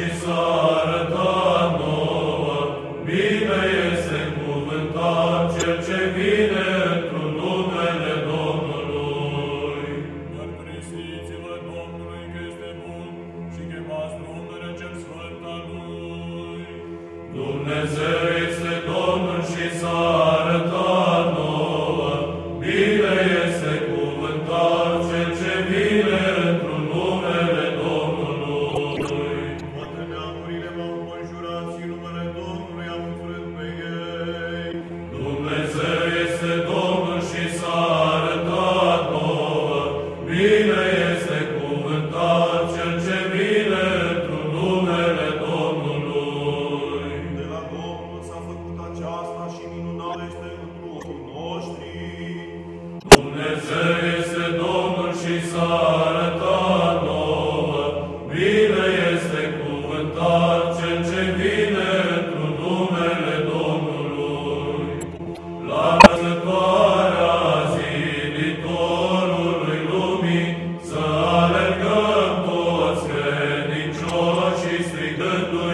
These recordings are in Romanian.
și să arătăm nouă, bine este ce vine într-un numele Domnului. Dar presiți-vă Domnului că este bun și chemați numele cel sfânt al Lui. Dumnezeu noștri. Dumnezeu este Domnul și s-a arătat nouă, bine este cuvântat cel ce vine într numele Domnului. La născătoarea zilitorului lumii să alergăm toți credincioși strigându-i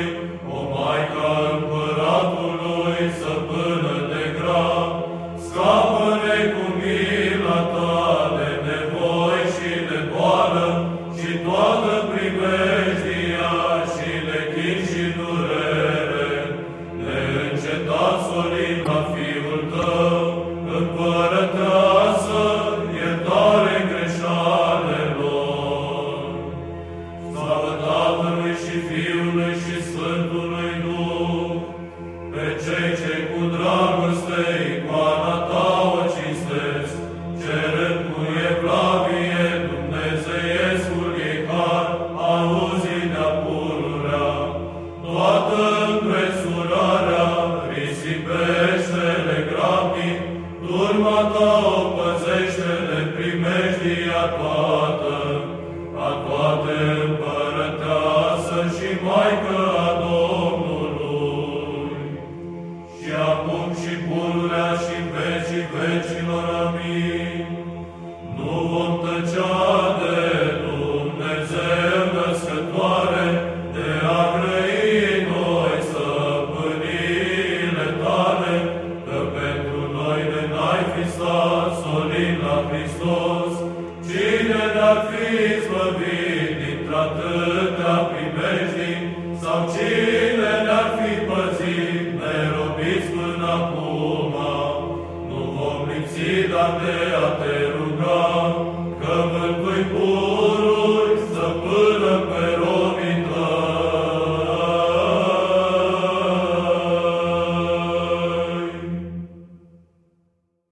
Hristos, solim la Hristos, cine ne-ar fi slăvit dintr-atâtea primejdii, sau cine ne-ar fi păzit, nerobiți până acum, nu vom lipsi, dar de